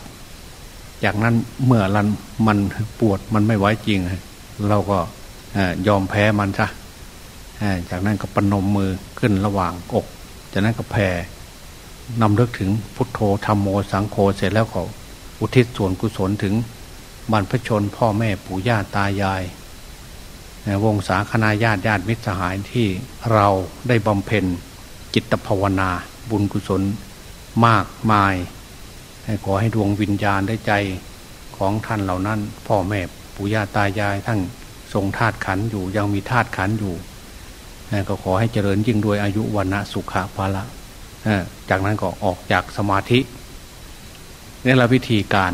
จากนั้นเมื่อรันมันปวดมันไม่ไหวจริง เราก็ยอมแพ้มันซะจากนั้นก็ปนมมือขึ้นระหว่างอก จากนั้นก็แผ่นำเลิกถึงพุทโธธรรมโมสังโฆเสร็จแล้วก็อุทิศส่วนกุศลถึงบรรพชนพ่อแม่ปู่ย่าตายาย วงศาคณาญาติญาติมิตรสหายที่เราได้บำเพ็ญจิตภาวนาบุญกุศลมากมาย ขอให้ดวงวิญญาณได้ใจของท่านเหล่านั้น พ่อแม่ปู่ย่าตายายทั้งทรงธาตุขันอยู่ยังมีธาตุขันอยู่ก็ขอให้เจริญยิ่งด้วยอายุวันนะสุขะภาละจากนั้นก็ออกจากสมาธินี่แหละวิธีการ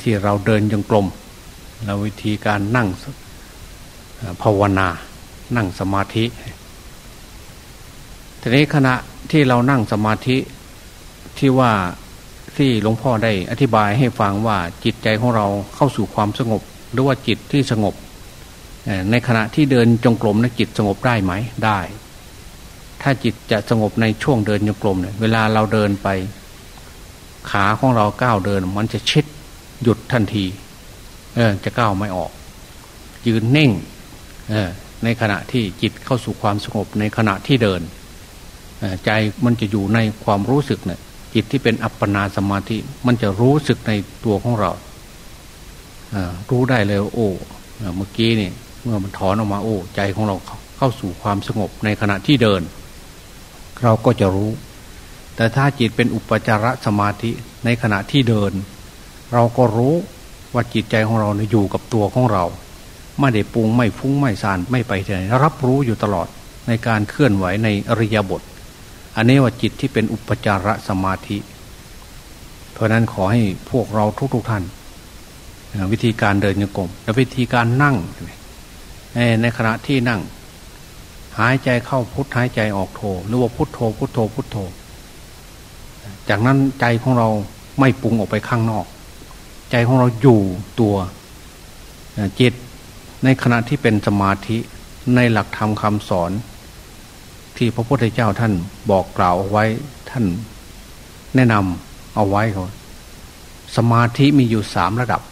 ที่เราเดินยังกลมเราวิธีการนั่งภาวนา นั่งสมาธิ ทีนี้ขณะที่เรานั่งสมาธิที่ว่า ที่หลวงพ่อได้อธิบายให้ฟังว่าจิตใจของเราเข้าสู่ความสงบ หรือว่าจิตที่สงบ ในขณะที่เดินจงกรมนะจิตสงบได้ไหมได้ ถ้าจิตจะสงบในช่วงเดินจงกรมเนี่ยเวลาเราเดินไป ขาของเราก้าวเดิน มันจะชิดหยุดทันที เออจะก้าวไม่ออก ยืนนิ่งในขณะที่จิตเข้าสู่ความสงบในขณะที่เดิน ใจมันจะอยู่ในความรู้สึกเนี่ย จิตที่เป็นอัปปนาสมาธิ มันจะรู้สึกในตัวของเรารู้ได้เลยโอ้เมื่อกี้นี่เมื่อมันถอนออกมาโอ้ ใจของเราเข้าสู่ความสงบในขณะที่เดิน เราก็จะรู้ แต่ถ้าจิตเป็นอุปจารสมาธิในขณะที่เดิน เราก็รู้ว่าจิตใจของเราอยู่กับตัวของเรา ไม่ได้ปรุงไม่ฟุ้งไม่สานไม่ไปไหนรับรู้อยู่ตลอดในการเคลื่อนไหวในอริยบท อันนี้ว่าจิตที่เป็นอุปจารสมาธิ เพราะนั้นขอให้พวกเราทุกๆทท่าน วิธีการเดินโยกมและวิธีการนั่ง ในขณะที่นั่ง หายใจเข้าพุทหายใจออกโทหรือว่าพุทโธพุทโธพุทโธจากนั้นใจของเราไม่ปรุงออกไปข้างนอก ใจของเราอยู่ตัวจิตในขณะที่เป็นสมาธิในหลักธรรมคำสอน ที่พระพุทธเจ้าท่านบอกกล่าวเอาไว้ท่านแนะนำเอาไว้เขาสมาธิมีอยู่สามระดับ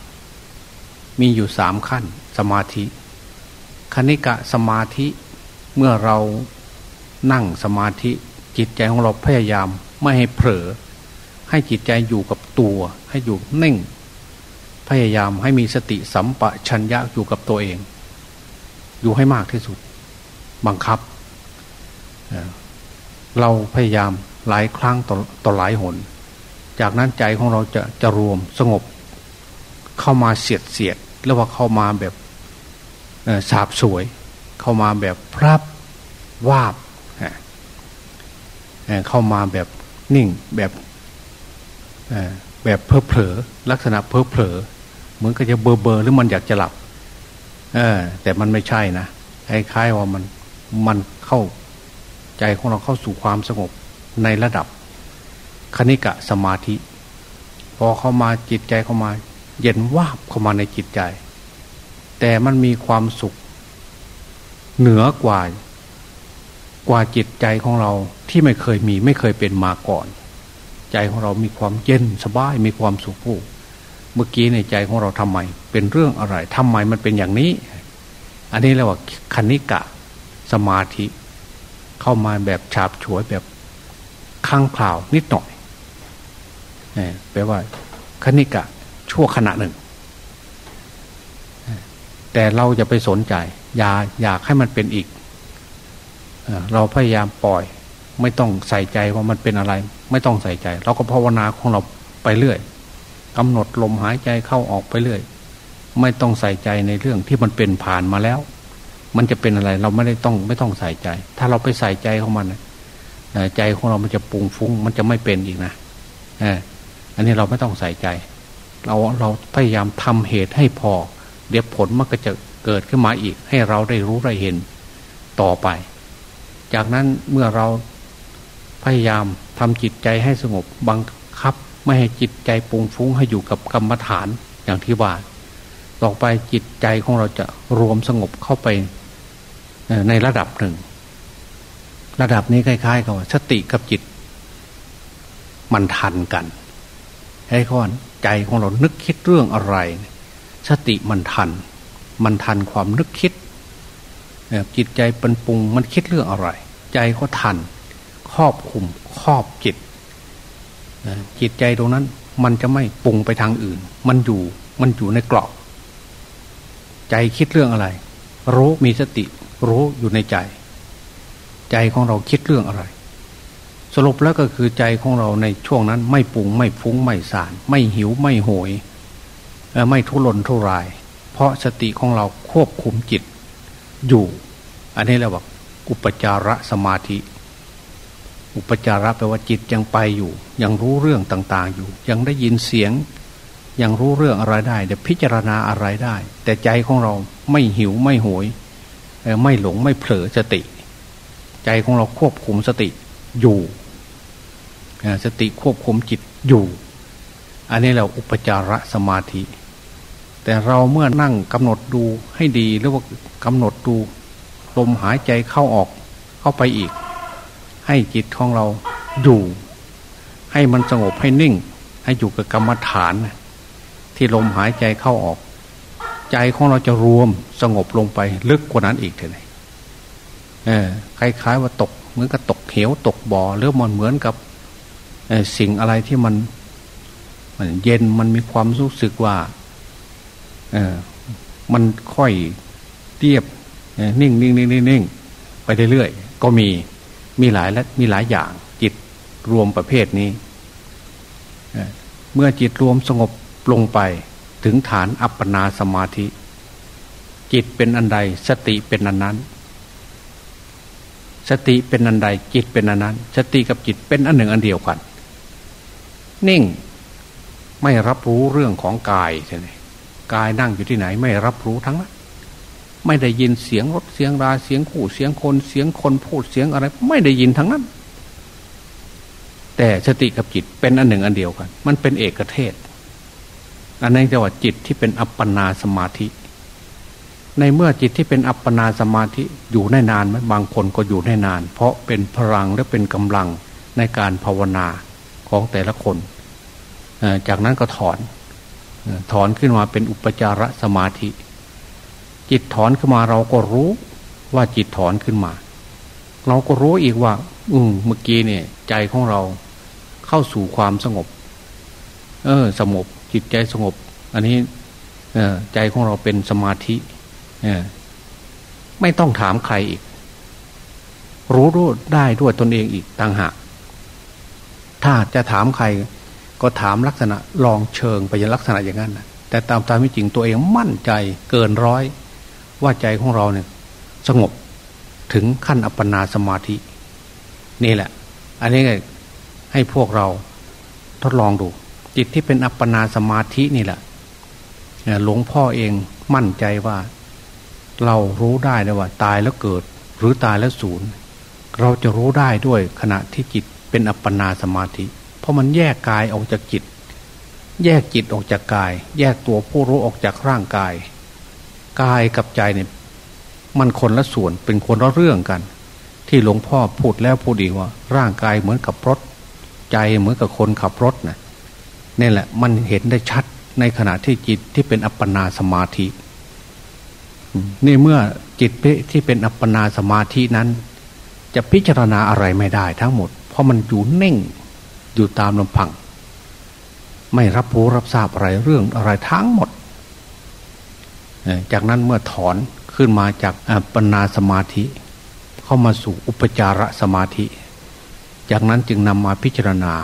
มีอยู่สามขั้น สมาธิ คณิกะสมาธิเมื่อเรานั่งสมาธิจิตใจของเราพยายามไม่ให้เผลอให้จิตใจอยู่กับตัว ให้อยู่นิ่ง พยายามให้มีสติสัมปชัญญะอยู่กับตัวเอง อยู่ให้มากที่สุด บังคับ เราพยายามหลายครั้งต่อต่อหลายหน จากนั้นใจของเราจะจะรวมสงบ เข้ามาเสียดเสียดแล้วว่าเข้ามาแบบสาบสวย เข้ามาแบบพรับวาบเข้ามาแบบนิ่งแบบแบบเพอเพลอลักษณะเพอเพลอเหมือนก็จะเบอร์เบอร์หรือมันอยากจะหลับ เออ แต่มันไม่ใช่นะคล้ายๆว่ามันมันเข้า ใจของเราเข้าสู่ความสงบในระดับคณิกะสมาธิ พอเข้ามาจิตใจเข้ามา เย็นวาบเข้ามาในจิตใจ แต่มันมีความสุข เหนือกว่ากว่าจิตใจของเราที่ไม่เคยมีไม่เคยเป็นมาก่อน ใจของเรามีความเย็นสบายมีความสุขผู้เมื่อกี้ในใจของเราทำไม เป็นเรื่องอะไรทำไมมันเป็นอย่างนี้ อันนี้เรียกว่าคณิกะสมาธิ เข้ามาแบบฉาบฉวยแบบข้างคลาวนิดหน่อยแปลว่าคณิกะชั่วขณะหนึ่ง แต่เราจะไปสนใจ อยากอยากให้มันเป็นอีก เราพยายามปล่อย ไม่ต้องใส่ใจว่ามันเป็นอะไร ไม่ต้องใส่ใจ เราก็ภาวนาของเราไปเรื่อยกำหนดลมหายใจเข้าออกไปเรื่อย ไม่ต้องใส่ใจในเรื่องที่มันเป็นผ่านมาแล้ว มันจะเป็นอะไร เราไม่ได้ต้องไม่ต้องใส่ใจ ถ้าเราไปใส่ใจของมันใจของเรามันจะปุงฟุ้ง มันจะไม่เป็นอีกนะอันนี้เราไม่ต้องใส่ใจ เราเราพยายามทำเหตุให้พอ เดี๋ยวผลมันก็จะเกิดขึ้นมาอีก ให้เราได้รู้ได้เห็นต่อไป จากนั้นเมื่อเราพยายามทำจิตใจให้สงบบังคับ ไม่ให้จิตใจปุงฟุ้งให้อยู่กับกรรมฐานอย่างที่ว่าต่อไปจิตใจของเราจะรวมสงบเข้าไป ในระดับหนึ่ง ระดับนี้คล้ายๆกับสติกับจิต มันทันกันไอ้ข้อนใจของเรานึกคิดเรื่องอะไร สติมันทัน มันทันความนึกคิดจิตใจเป็นปรุงมันคิดเรื่องอะไร ใจก็ทัน ครอบคุมครอบจิตจิตใจตรงนั้น มันจะไม่ปรุงไปทางอื่น มันอยู่มันอยู่ในกรอบ ใจคิดเรื่องอะไร รู้มีสติ รู้อยู่ในใจ ใจของเราคิดเรื่องอะไร สรุปแล้วก็คือใจของเราในช่วงนั้น ไม่ปุงไม่ฟุ้งไม่สาร ไม่หิวไม่โหย ไม่ทุรนทุราย เพราะสติของเราควบคุมจิตอยู่ อันนี้เราบอกอุปจารสมาธิ อุปจาระแปลว่าจิตยังไปอยู่ ยังรู้เรื่องต่างๆอยู่ ยังได้ยินเสียงยังรู้เรื่องอะไรได้เดี๋ยวพิจารณาอะไรได้ แต่ใจของเราไม่หิวไม่โหย ไม่หลงไม่เผลอสติ ใจของเราควบคุมสติอยู่สติควบคุมจิตอยู่ อันนี้เราอุปจารสมาธิ แต่เราเมื่อนั่งกำหนดดูให้ดีหรือว่ากำหนดดูลมหายใจเข้าออกเข้าไปอีก ให้จิตของเราอยู่ ให้มันสงบให้นิ่ง ให้อยู่กับกรรมฐาน ที่ลมหายใจเข้าออก ใจของเราจะรวมสงบลงไปลึกกว่านั้นอีกเลยเออคล้ายๆว่าตกเหมือนกับตกเหวตกบ่อหรือมันเหมือนกับสิ่งอะไรที่มันมันเย็นมันมีความรู้สึกว่าเออมันค่อยเรียบนิ่งนิ่งนิ่งนิ่งไปเรื่อยๆก็มีมีหลายและมีหลายอย่างจิตรวมประเภทนี้ เมื่อจิตรวมสงบลงไป ถึงฐานอัปปนาสมาธิ จิตเป็นอันใด สติเป็นอันนั้น สติเป็นอันใด จิตเป็นอันนั้น สติกับจิตเป็นอันหนึ่งอันเดียวกัน นิ่งไม่รับรู้เรื่องของกายใช่ไหมกายนั่งอยู่ที่ไหน ไม่รับรู้ทั้งนั้นไม่ได้ยินเสียงรถเสียงราเสียงขู่เสียงคนเสียงคนพูดเสียงอะไร ไม่ได้ยินทั้งนั้น แต่สติกับจิตเป็นอันหนึ่งอันเดียวกัน มันเป็นเอกเทศ อันนี้จะว่าจิตที่เป็นอัปปนาสมาธิ ในเมื่อจิตที่เป็นอัปปนาสมาธิอยู่ได้นานไหมบางคนก็อยู่ได้นาน เพราะเป็นพลังและเป็นกำลังในการภาวนาของแต่ละคนจากนั้นก็ถอนถอนขึ้นมาเป็นอุปจารสมาธิ จิตถอนขึ้นมาเราก็รู้ว่าจิตถอนขึ้นมา เราก็รู้อีกว่า อืมเมื่อกี้เนี่ย ใจของเราเข้าสู่ความสงบ เออ สงบ จิตใจสงบ อันนี้ใจของเราเป็นสมาธิไม่ต้องถามใครอีก รู้รู้ได้ด้วยตนเองอีกต่างหาก ถ้าจะถามใครก็ถามลักษณะลองเชิงไปยังลักษณะอย่างนั้นนะแต่ตามตามที่จริงตัวเองมั่นใจเกินร้อย ว่าใจของเราเนี่ย สงบถึงขั้นอัปปนาสมาธิ นี่แหละ อันนี้ให้พวกเราทดลองดู จิตที่เป็นอัปปนาสมาธินี่แหละหลวงพ่อเองมั่นใจว่า เรารู้ได้เลยว่า ตายแล้วเกิด หรือตายแล้วสูญเราจะรู้ได้ด้วยขณะที่จิตเป็นอัปปนาสมาธิ เพราะมันแยกกายออกจากจิต แยกจิตออกจากกาย แยกตัวผู้รู้ออกจากร่างกาย กายกับใจเนี่ยมันคนละส่วนเป็นคนละเรื่องกัน ที่หลวงพ่อพูดแล้วพูดอีกว่า ร่างกายเหมือนกับรถ ใจเหมือนกับคนขับรถนะ นี่แหละมันเห็นได้ชัดในขณะที่จิตที่เป็นอัปปนาสมาธินี่เมื่อจิตที่เป็นอัปปนาสมาธินั้น จะพิจารณาอะไรไม่ได้ทั้งหมด เพราะมันอยู่เน่งอยู่ตามลำพัง ไม่รับรู้รับทราบอะไรเรื่องอะไรทั้งหมด จากนั้นเมื่อถอนขึ้นมาจากปัญนาสมาธิ เข้ามาสู่อุปจารสมาธิ จากนั้นจึงนำมาพิจารณา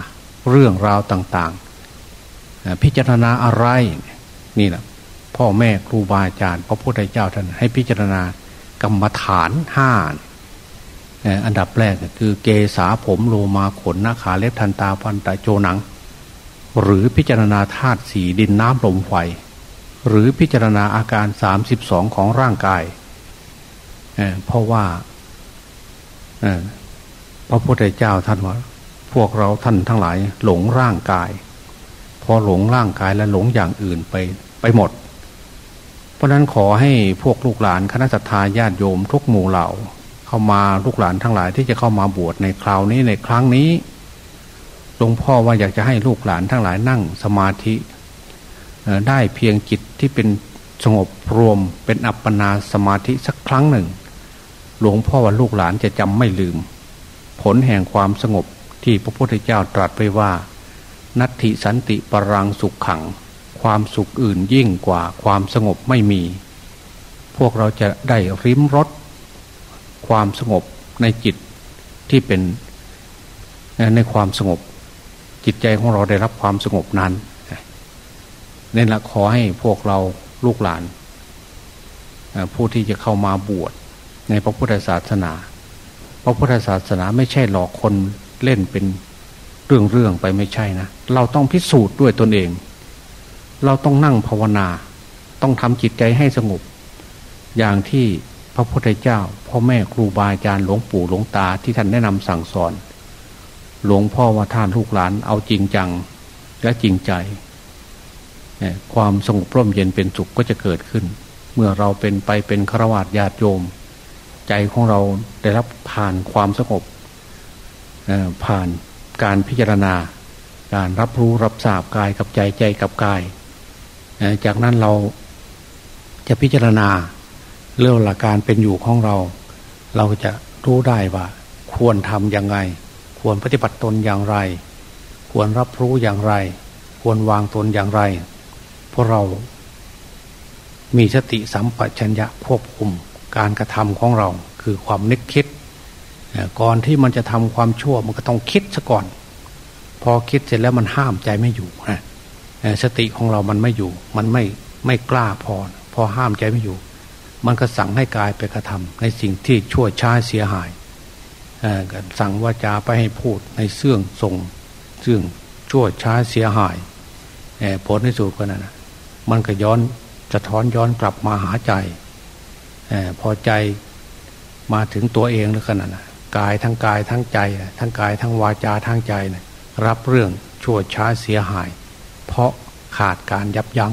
เรื่องราวต่าง พิจารณาอะไรนี่แหละพ่อแม่ครูบาอาจารย์พระพุทธเจ้าท่านให้พิจารณากรรมฐานห้าอันดับแรกคือเกษาผมโลมาขนนาขาเล็บทันตาพันตาโจหนัง หรือพิจารณาธาตุสีดินน้ำลมไฟ หรือพิจารณาอาการสามสิบสองของร่างกายเเพราะว่าพระพุทธเจ้าท่านว่า พวกเราท่านทั้งหลายหลงร่างกาย พอหลงร่างกายและหลงอย่างอื่นไปไปหมด เพราะนั้นขอให้พวกลูกหลานคณะสัตยาญาติโยมทุกหมู่เหล่า เข้ามาลูกหลานทั้งหลายที่จะเข้ามาบวชในคราวนี้ในครั้งนี้หลวงพ่อว่าอยากจะให้ลูกหลานทั้งหลายนั่งสมาธิได้เพียงจิตที่เป็นสงบรวมเป็นอัปปนาสมาธิสักครั้งหนึ่ง หลวงพ่อว่าลูกหลานจะจำไม่ลืม ผลแห่งความสงบที่พระพุทธเจ้าตรัสไว้ว่า นัตถิสันติปรังสุขขัง ความสุขอื่นยิ่งกว่าความสงบไม่มี พวกเราจะได้ริมรสความสงบในจิตที่เป็นในความสงบ จิตใจของเราได้รับความสงบนั้นนี่แหละขอให้พวกเราลูกหลาน ผู้ที่จะเข้ามาบวชในพระพุทธศาสนา พระพุทธศาสนาไม่ใช่หลอกคนเล่นเป็น เรื่องเรื่องไปไม่ใช่นะ เราต้องพิสูจน์ด้วยตนเอง เราต้องนั่งภาวนา ต้องทำจิตใจให้สงบ อย่างที่พระพุทธเจ้า พ่อแม่ครูบาอาจารย์หลวงปู่หลวงตาที่ท่านแนะนำสั่งสอน หลวงพ่อว่าท่านลูกหลานเอาจริงจังและจริงใจ ความสงบร่มเย็นเป็นสุขก็จะเกิดขึ้น เมื่อเราเป็นไปเป็นฆราวาสญาติโยม ใจของเราได้รับผ่านความสงบผ่าน การพิจารณา การรับรู้รับทราบกายกับใจใจกับกาย จากนั้นเราจะพิจารณาเรื่องหลักการเป็นอยู่ของเรา เราจะรู้ได้ว่า ควรทำยังไง ควรปฏิบัติตนอย่างไร ควรรับรู้อย่างไร ควรวางตนอย่างไรเพราะเรา มีสติสัมปชัญญะควบคุมการกระทำของเราคือความนึกคิด ก่อนที่มันจะทำความชั่วมันก็ต้องคิดซะก่อน พอคิดเสร็จแล้วมันห้ามใจไม่อยู่นะสติของเรามันไม่อยู่ มันไม่ไม่กล้าพอ พอห้ามใจไม่อยู่ มันก็สั่งให้กายไปกระทำในสิ่งที่ชั่วช้าเสียหายสั่งว่าจาไปให้พูดในเสื่องทรงเสื่องชั่วช้าเสียหายผลในสุดก็นั่นมันก็ย้อนจะท้อนย้อนกลับมาหาใจพอใจมาถึงตัวเองแล้วขนาดนะ กายทั้งกายทั้งใจ ทั้งกายทั้งวาจาทั้งใจนะรับเรื่องชั่วช้าเสียหาย เพราะขาดการยับยัง้ง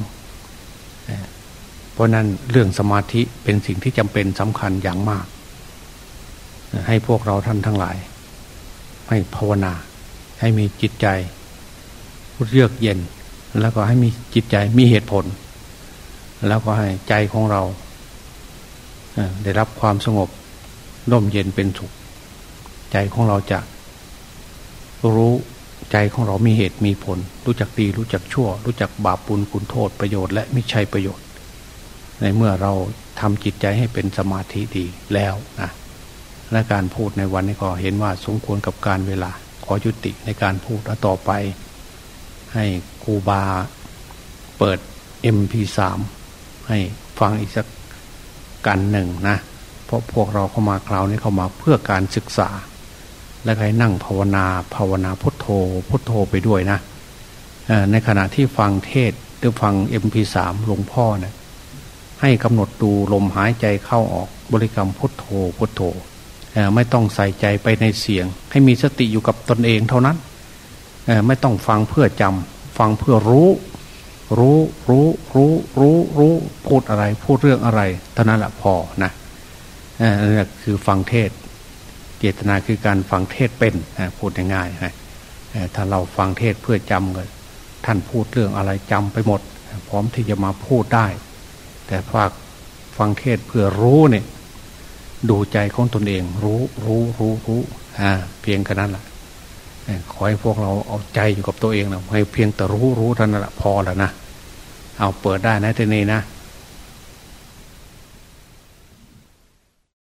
ราะนั้นเรื่องสมาธิเป็นสิ่งที่จำเป็นสำคัญอย่างมาก ให้พวกเราท่านทั้งหลาย ให้ภาวนา ให้มีจิตใจเยือกเย็น แล้วก็ให้มีจิตใจมีเหตุผล แล้วก็ให้ใจของเราได้รับความสงบร่มเย็นเป็นสุข ใจของเราจะรู้ใจของเรามีเหตุมีผล รู้จักดีรู้จักชั่ว รู้จักบาปปุลคุณโทษประโยชน์และไม่ใช่ประโยชน์ ในเมื่อเราทำจิตใจให้เป็นสมาธิดีแล้วนะและการพูดในวันนี้ก็เห็นว่าสมควรกับการเวลา ขอยุติในการพูดแล้วต่อไป ให้ครูบาเปิด MP3 ให้ฟังอีกสักกันหนึ่งนะ เพราะพวกเราเข้ามาคราวนี้เข้ามาเพื่อการศึกษา และให้นั่งภาวนาภาวนาพุทโธ พุทโธไปด้วยนะในขณะที่ฟังเทศหรือฟัง MP3 หลวงพ่อเนะี่ยให้กำหนดดูลมหายใจเข้าออกบริกรรมพุทโธพุทโธไม่ต้องใส่ใจไปในเสียง ให้มีสติอยู่กับตนเองเท่านั้นไม่ต้องฟังเพื่อจำฟังเพื่อรู้ รู้รู้รู้รู้รู้พูดอะไร พูดเรื่องอะไรเท่านั้นแหละพอนะนี่คือฟังเทศ เจตนาคือการฟังเทศเป็นพูดง่ายๆถ้าเราฟังเทศเพื่อจำกันท่านพูดเรื่องอะไรจำไปหมด พร้อมที่จะมาพูดได้ แต่ฝากฟังเทศเพื่อรู้เนี่ยดูใจของตนเอง รู้รู้รู้รู้เพียงแค่นั้นแหละขอให้พวกเราเอาใจอยู่กับตัวเองนะให้เพียงแต่รู้รู้เท่านั้นแหละพอแล้วนะเอาเปิดได้นะทีนี้นะ